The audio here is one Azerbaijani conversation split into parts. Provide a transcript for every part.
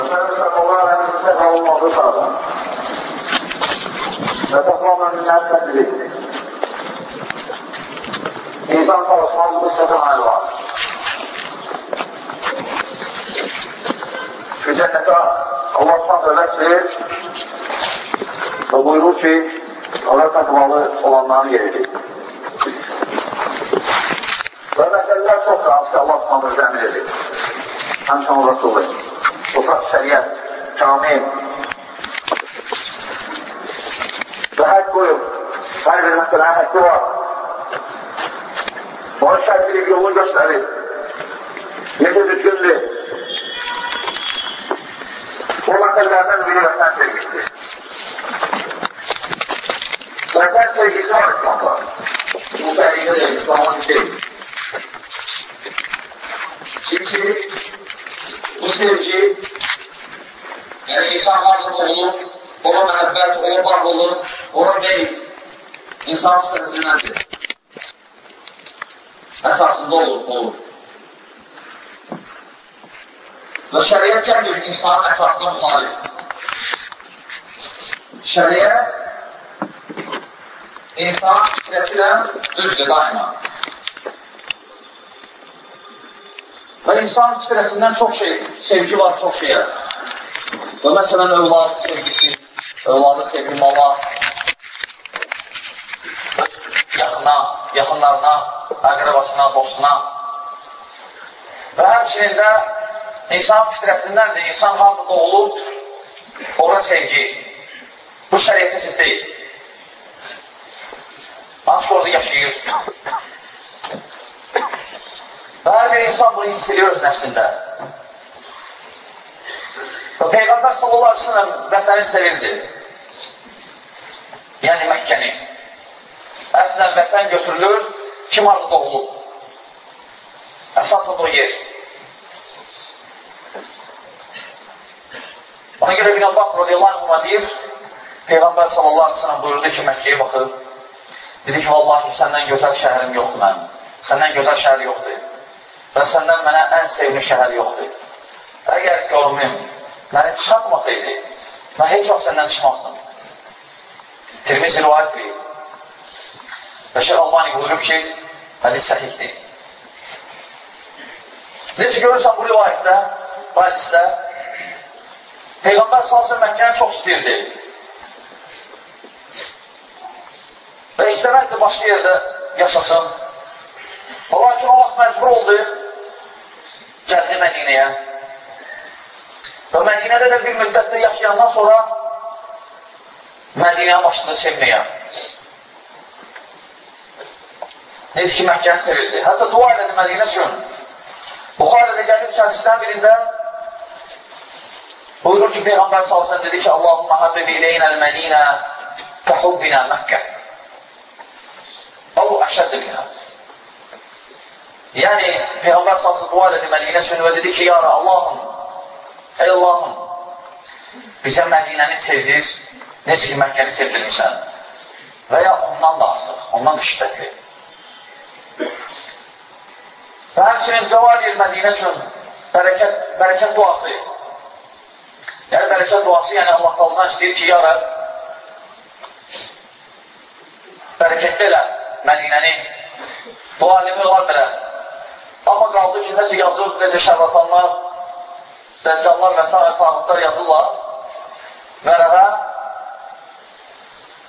Məsələn, Allah əlində qalınmağı sağdan. Və təqva müminlər tədbir İnsan çalışmaz bu səfə ayrı var. Şu cənnətə Allah s.ə.v. dövlət verir və buyurur ki, Allah təqvalı olanların yeridir. Və məsələlər çox qalıb ki, Allah s.ə.v. əmr edir. Həmçən Rasulü. Tutaq şəriət, kamil. Və həq qoyub. Hər bir məsələnin həqqi var. Onun şərtilik yolunu göstərir. Necə düzgündür. O məsələlərdən biri vətən sevgisidir. Vətən sevgisi var İslamda. Bu təhlükə də İslamın şey. Çünki bu sevgi yəni insan varsa olur, ona məhəbbət, ona bağ olur, ona meyl insan sırasındandır. Əsasında olur, olur. Və şəriət gəlir insanın əsasına müxalif. Şəriət insan fitrəsi ilə düzdür daima. Və insan fitrəsindən çox şey, sevgi var çox şeyə. Və məsələn, övlad sevgisi, övladı sevgilmama, yaxına, yaxınlarına, əqrəbasına, dostuna. Və həmçinin də insan fitrəsindəndir, insan harada doğulub, ora sevgi. Bu şəriyyətə zidd deyil. Ancaq orada yaşayır. Və hər bir insan bunu hiss edir öz nəfsində. Peyğəmbər sallallahu aleyhi ve sellem vətəni sevirdi. Yəni Məkkəni. Əslən vətən götürülür, kim arada doğulub. Əsasında o yer. Ona görə bin Abbas radiyallahu anh deyir, Peyğəmbər sallallahu aleyhi ve sellem buyurdu ki, Məkkəyə baxıb, dedi ki, vallahi səndən gözəl şəhərim yoxdur mənim. Səndən gözəl şəhər yoxdur. Və səndən mənə ən sevimli şəhər yoxdur. Əgər görmüm, məni çıxartmasaydı, mən heç vaxt səndən çıxmazdım. Tirmizi rivayət verir. Və Şeyh Albani buyurub ki, hədis səhihdir. Necə görürsən bu rivayətdə, bu hədisdə, Peyğəmbər salsın Məkkəni çox istəyirdi. Və istəməzdi başqa yerdə yaşasın. Lakin o vaxt məcbur oldu, gəldi Mədinəyə. Mədinədə də bir müddətdə yaşayandan sonra Mədinəyə başladı sevməyə. Necə ki, Məkkəni sevildi. Hətta dua elədi Mədinə üçün. Buxarədə gəlib hədisdən birində buyurur ki, Peyğəmbər salsan dedi ki, Allahumma habibi ileynəl Mədinə kəhubbinə Məkkə. Əv əşəddir minə. Yəni, Peyğəmbər salsın dua elədi Mədinə üçün və dedi ki, Yara, Allahım, ey Allahım, bizə Mədinəni sevdir, necə ki, Məkkəni sevdirmişsən və ya ondan da artıq, ondan da şiddətli. Və həmçinin dua edir Mədinə üçün bərəkət, bərəkət duası. Yəni, bərəkət duası, yəni Allah qalından istəyir ki, ya Rəb, bərəkətli elə Mədinəni. Bu alimi var belə. Amma qaldı ki, nəsə yazır, necə şərlatanlar, dəccallar və s. tağıtlar yazırlar. Vərəqə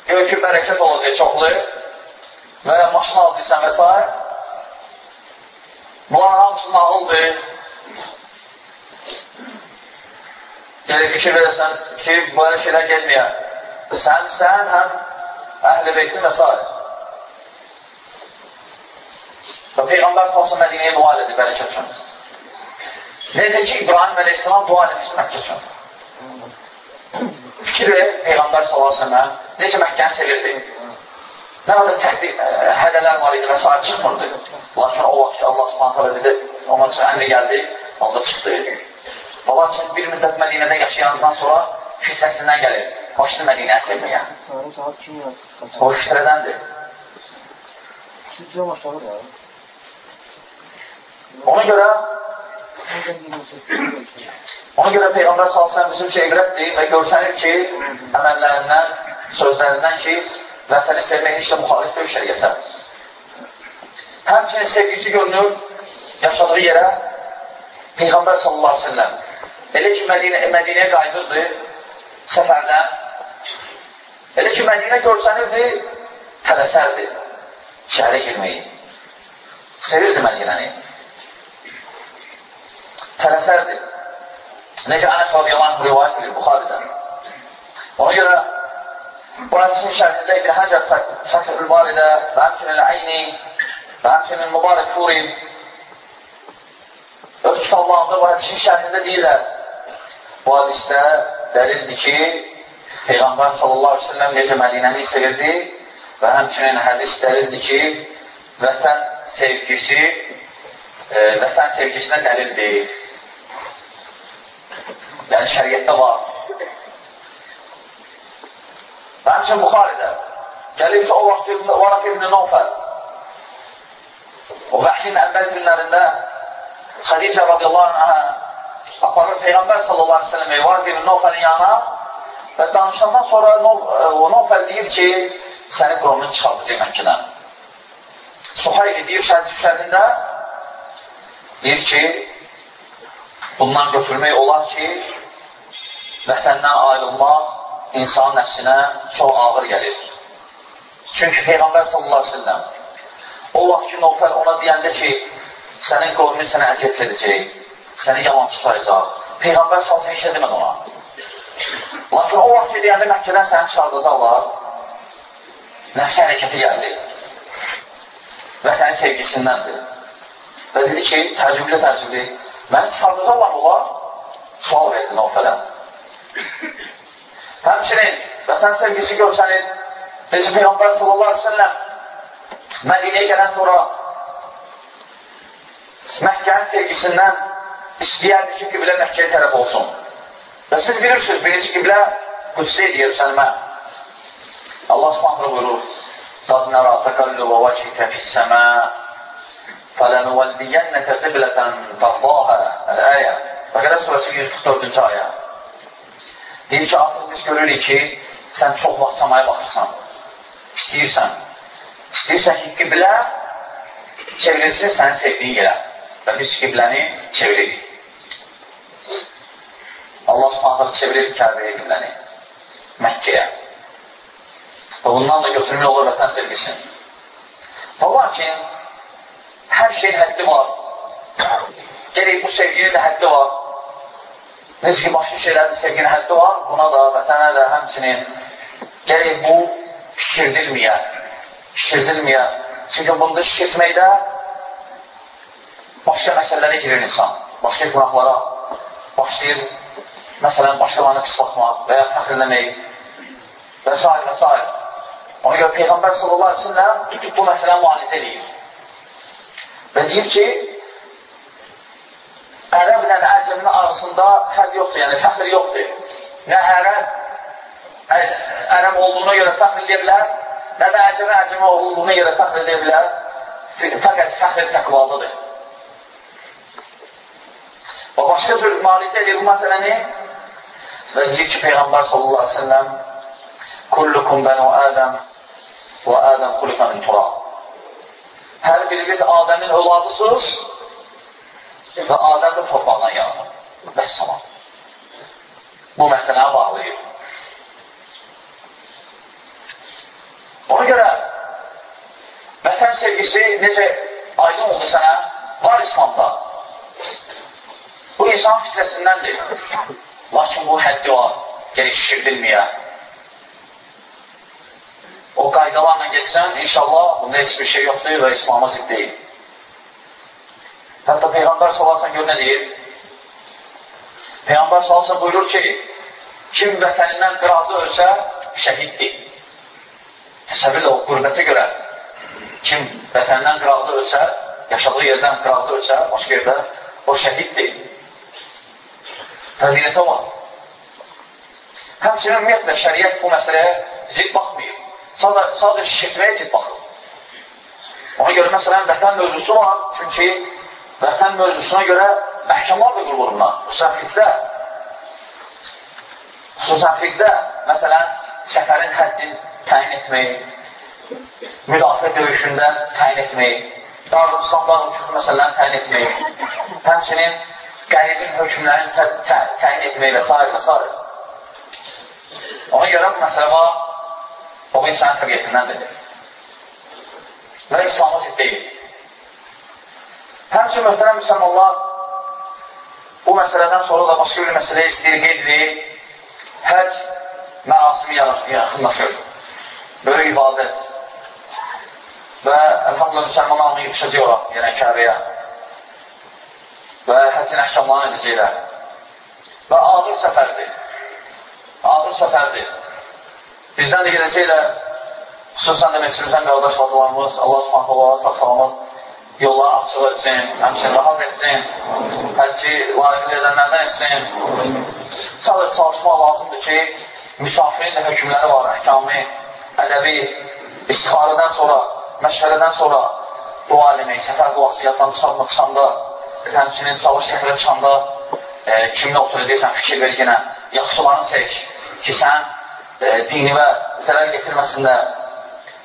gör ki, bərəkət olacaq çoxlu və ya maşın aldıysan və s. Bunlar hamısı nağıldır. Gəlir fikir verəsən ki, böyle şeylər gelməyə. Sən, sən həm əhl-i beytin və s. Və Peyğəmbər salsa Mədinəyə dua edir bərəkət üçün. Necə ki, İbrahim əleyhissalam dua edir Məkkə üçün. Fikir ver, Peyğəmbər sallallahu necə Məkkəni sevirdi. Nə qədər təhdid, hədələr var idi və s. çıxmırdı. Lakin o vaxt ki, Allah subhanətə dedi, ona üçün əmri gəldi, onda çıxdı. Və lakin bir müddət Mədinədə yaşayandan sonra fitrəsindən gəlir. Başını Mədinəyə sevməyə. O fitrədəndir. Ona görə Ona görə Peyğəmbər s.ə.v bizim üçün ibrətdir və görsənir ki, əməllərindən, sözlərindən ki, vətəni sevmək heç də müxalifdir şəriyyətə. Həmçinin sevgisi görünür yaşadığı yerə Peyğəmbər sallallahu aleyhi ve sellem elə ki, Mədinə, Mədinəyə qayıdırdı səfərdən, elə ki, Mədinə görsənirdi, tələsərdi şəhərə girməyi. Sevirdi Mədinəni. Tələsərdi. Necə Ənəs radiyallahu rivayət edir Buxaridən. Ona görə bu hədisin şərhində İbn Həcər Fəthül Baridə və həmçinin Əyni və həmçinin Mübarək Furi öz kitablarında bu hədisin şərhində deyirlər bu hədisdə dəlildir ki Peyğəmbər sallallahu aleyhi ve sellem necə Mədinəni sevirdi və həmçinin hədis dəlildir ki vətən sevgisi e, vətən sevgisinə dəlildir. Yəni şəriətdə var. Həmçin Buxaridə gəlir ki, o vaxt Varaq ibn Nofəl o vəhyin əvvəl günlərində Xədicə radiyallahu anhə aparır Peyğəmbər sallallahu aleyhi ve sellem Varaq ibn Nofəlin yanına və danışandan sonra o Nofəl deyir ki, səni qovmun çıxardacaq Məkkədən. Suhayli deyir şərhində deyir ki, bundan götürmək olar ki, vətəndən ayrılmaq insan nəfsinə çox ağır gəlir. Çünki Peyğəmbər sallallahu aleyhi ve sellem o vaxt ki, Nofəl ona deyəndə ki, sənin qovmin sənə əziyyət edəcək, səni yalancı sayacaq. Peyğəmbər sallallahu aleyhi ve demədi ona. Lakin o vaxt ki, deyəndə Məkkədən səni çıxardacaqlar, nəfsi hərəkəti gəldi. Vətənin sevgisindəndir. Və dedi ki, təcrübli təcrübli, məni çıxardacaqlar olar, sual verdi Nofələ. Həmçinin vətən sevgisi görsənir. Necə Peyğəmbər sallallahu aleyhi ve sellem Mədinəyə gələn sonra Məkkənin sevgisindən istəyərdi ki, qiblə Məkkəyə tərəf olsun. Və siz bilirsiniz, birinci qiblə Qüdsə Yerusəlimə. Allah subhanətlə buyurur, قَدْ نَرَى تَقَلُّبَ وَجْهِكَ فِي السَّمَاءِ فَلَنُوَلِّيَنَّكَ قِبْلَةً تَرْضَاهَا Əl-Əyə Bəqərə surəsi 144-cü ayə Deyir ki, artıq biz görürük ki, sən çox vaxt samaya baxırsan. İstəyirsən. İstəyirsən ki, qiblə çevrilsin sənin sevdiyin yerə. Və biz qibləni çeviririk. Allah subhanətlə çevirir Kəbəyə qibləni. Məkkəyə. Və bundan da götürmək olur vətən sevgisin. Və lakin, hər şeyin həddi var. Gerək bu sevginin də həddi var. Necə ki, başqa şeylərin sevginin həddi var, buna da, vətənə də həmçinin gərək bu şişirdilməyə, şişirdilməyə. Çünki bunda şişirtməkdə başqa məsələlərə girir insan, başqa günahlara başlayır, məsələn, başqalarını pis baxmaq və ya fəxrləmək və s. və s. Ona görə Peyğəmbər sallallahu aleyhi ve sellem bu məsələni müalicə edir. Və deyir ki, əcəmin arasında fərq yoxdur, yəni fəxr yoxdur. Nə ərəb ərəb olduğuna görə fəxr edə bilər, nə də əcəmə əcəmə olduğuna görə fəxr edə bilər. Fəqət fəxr təqvalıdır. Və başqa tür malicə edir bu məsələni və deyir ki, Peyğəmbər sallallahu aleyhi ve sellem Kullukum bənu Ədəm və Ədəm xulifə min turab. Hər biriniz Adəmin övladısınız və Adəm də torpaqdan yaranır. Bəs tamam. Bu məsələyə bağlayır. Ona görə vətən sevgisi necə aydın oldu sənə? Var İslamda. Bu insan fitrəsindəndir. Lakin bu həddi var. Geri şişirdilməyə. O qaydalarla geçsən, inşallah bunda heç bir şey yoxdur və İslama zidd deyil. Hətta Peyğəmbər salasən gör nə deyir? Peyğəmbər salasən buyurur ki, kim vətənindən qıraqda ölsə, şəhiddir. Təsəvvür o qürbətə görə kim vətənindən qıraqda ölsə, yaşadığı yerdən qıraqda ölsə, başqa yerdə o şəhiddir. Fəzilətə var. Həmçinin ümumiyyətlə şəriət bu məsələyə zid baxmayıb. Sadəcə, şirkməyə zid baxır. Ona görə məsələn vətən mövzusu var. Çünki vətən mövzusuna görə məhkəmlar da qurulur buna. Xüsusən fitlə xüsusən fiqdə, məsələn, səfərin həddin təyin etmək, müdafiə döyüşündə təyin İslam, darül küfür məsələlərini təyin etmək, həmçinin qəribin hökmlərini təyin etmək və s. və s. Ona görə bu məsələ var, o insanın təbiyyətindəndir. Və İslam'a zidd deyil. Həmçin, möhtərəm müsəlmanlar, bu məsələdən sonra da başqa bir məsələ istəyir, qeyd edil, həc mərasimi yaxınlaşır. Böyük ibadət. Və əlhamdülillah müsəlmanlar onu yetişəcək olar, yəni Kəbəyə. Və həccin əhkamlarını edəcəklər. Və ağır səfərdir. Ağır səfərdir. Bizdən də gedəcəklər, xüsusən də meçilimizdən qardaş bacılarımız, Allah subhanət Allah, sağ salamat yolları açıq etsin, həmçinin rahat etsin, həcci layiqli edənlərdən etsin. Sadəcə çalışmaq lazımdır ki, müsafirin də hökmləri var, əhkamı, ədəbi, istixarədən sonra, məşvərədən sonra dua eləmək, səfər duası yaddan çıxarma çıxanda, həmçinin çalış səfərə çıxanda e, kimlə otur edirsən, fikir ver yenə, yaxşılarını seç ki, sən e, dinivə zərər getirməsinlər.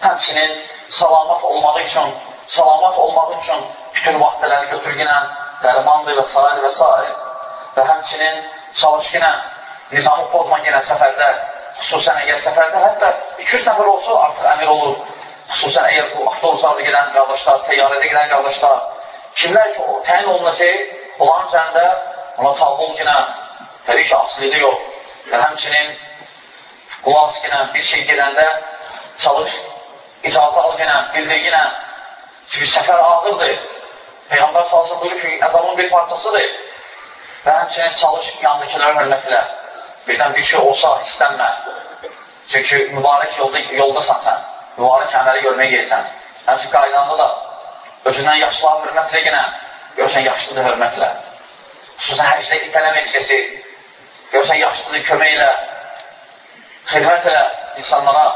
Həmçinin salamat olmağı üçün salamat olmaq üçün bütün vasitələri götürgünən, dərmandır və s. və s. Və həmçinin çalışqınə, nizamı pozmaqınə səfərdə, xüsusən əgər səfərdə hətta 200 nəfər olsa artıq əmir olur. Xüsusən əgər bu avtobuslarda gedən qardaşlar, təyyarədə gedən qardaşlar, kimlər ki, o təyin olunacaq, onların üzərində ona tabi ol günə, təbii ki, asilidə yox. Və həmçinin qulaq günə bir şey gedəndə çalış, icazə al günə, bildir günə, Çünki səfər ağırdır. Peyğəmbər salsın buyurur ki, əzabın bir parçasıdır. Və həmçinin çalış yandakilərə hörmət elə. Birdən bir şey olsa istənmə. Çünki mübarək yolda, yoldasan sən. Mübarək əməli görməyə gelsən. Həmçin qaydanda da özündən yaşlığa hörmət elə yenə. Görsən yaşlıdır hörmət elə. Xüsusən həcdə itələmə etkəsi. Görsən yaşlıdır kömək elə. Xidmət elə insanlara.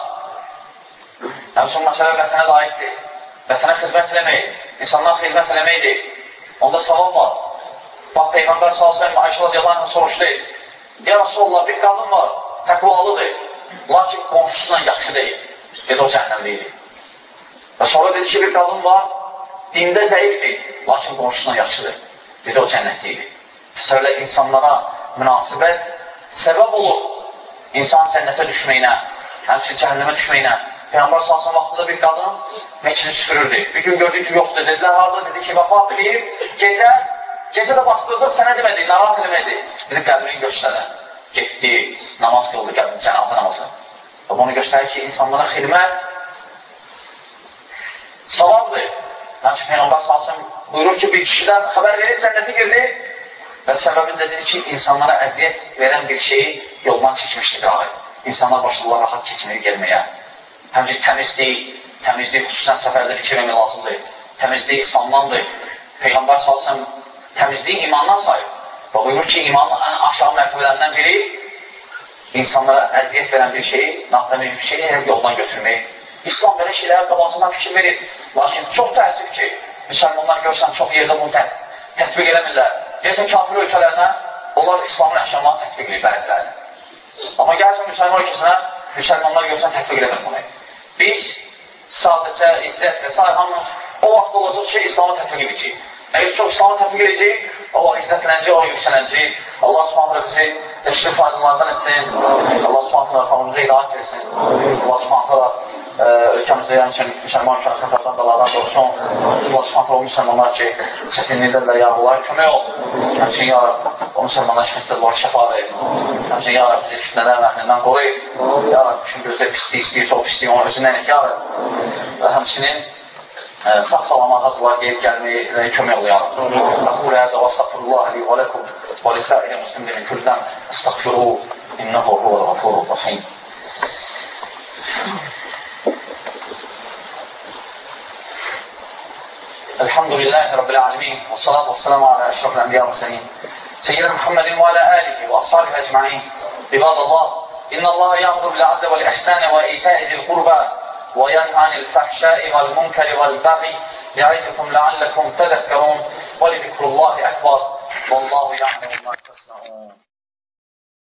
Həmçin məsələ vətənə layiqdir vətənə xidmət eləmək, insanlara xidmət eləməkdir. Onda savab var. Bax, Peyğəmbər s.ə.v. Ayşə radiyallahu anh soruşdu. Ya Rasulullah, bir qadın var, təqvalıdır, lakin qonşusuna yaxşı deyil. Dedi, o cəhənnəmliydir. Və sonra dedi ki, bir qadın var, dində zəifdir, lakin qonşusuna yaxşıdır. Dedi, o cənnətlidir. Təsəvvürlə insanlara münasibət səbəb olur insan cənnətə düşməyinə, həmçin cəhənnəmə düşməyinə. Peyğəmbər salsan vaxtında bir qadın meçini süpürürdü. Bir gün gördük ki, yoxdur. Dedilər, harada? Dedi ki, vəfat edib, gecə, gecə də bastırdıq, sənə demədi, narahat eləmədi. Dedi, qəbrini göstərə. Getdi, namaz qıldı, qəbrini, cənazə namazı. Və bunu göstərir ki, insanlara xidmət savabdır. Lakin Peyğəmbər salsın buyurur ki, bir kişidən xəbər verir, cənnəti girdi və səbəbin də dedi ki, insanlara əziyyət verən bir şeyi yoldan çəkmişdi qalı. İnsanlar başladılar rahat keçməyə gelməyə həmçin təmizlik, təmizlik xüsusən səfərdə fikir vermək lazımdır. Təmizlik İslamdandır. Peyğəmbər salsın təmizliyi imandan sayır. Və buyurur ki, imanın ən aşağı mərtəbələrindən biri insanlara əziyyət verən bir şeyi, naxtəmək bir şeyi hər yoldan götürmək. İslam belə şeylərə qabasından fikir verir. Lakin çox təəssüf ki, müsəlmanlar görsən çox yerdə bunu tə tətbiq eləmirlər. Deyəsən, kafir ölkələrinə onlar İslamın əhkamlarını tətbiq edir bəzilərini. Amma gəlsən müsəlman ölkəsinə, müsəlmanlar görsən tətbiq eləmir bunu. Biz sadəcə izzət və s. hamımız o vaxt olacaq ki, İslamı tətbiq edəcək. Əgər çox İslamı tətbiq o vaxt izzətlənəcək, o yüksələcək. Allah subhanətlə bizi eşli faydalardan etsin. Allah subhanətlə qanımıza idahat etsin. Allah subhanətlə ölkəmizdə yəni müsəlman şərxətlərdən daladan olsun. Allah subhanətlə o müsəlmanlar ki, çətinliklərlə yağlılar kömək ol. Həmçin, ya o müsəlmanlar xəstələr şəfa ver. Həmçin, ya Rab, bizi fitnədən və əhlindən qoruy. Ya Rab, bütün gözə pislik istəyirsə, o pisliyi onu özündən et, ya Rab. Və həmçinin sağ salamat hazırlar gelib gəlməyi və kömək ol, ya Rab. Aqul həzə və astaqfirullah li və ləkum və lisəirə müslimlərin küldən astaqfiru innəhu huvəl ğafuru rəhim. الحمد لله رب العالمين والصلاة والسلام أشرف الأنبياء والمرسلين سيدنا محمد وعلى آله وأصحابه أجمعين. عباد الله إن الله يأمر بالعدل والإحسان وإيتاء ذي القربى وينهى عن الفحشاء والمنكر والبغي يعظكم لعلكم تذكرون. ولذكر الله أكبر. والله يعلم ما تصنعون.